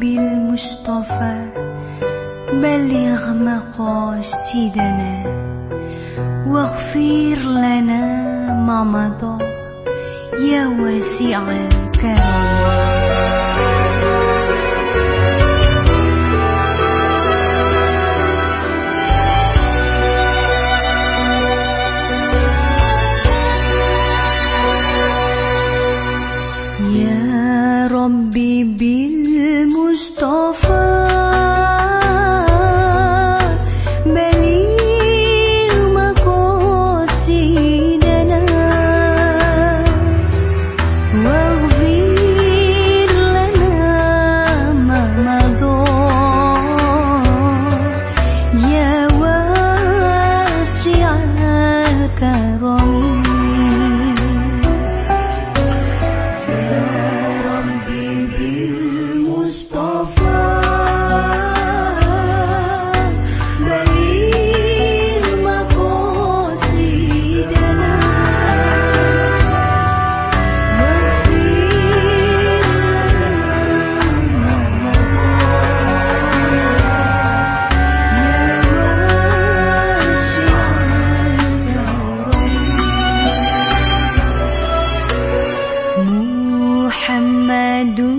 بالمصطفى بلغ مقاصدنا واغفر لنا ما مضى يا واسع الكرم ربي بالمصطفى zijn doen.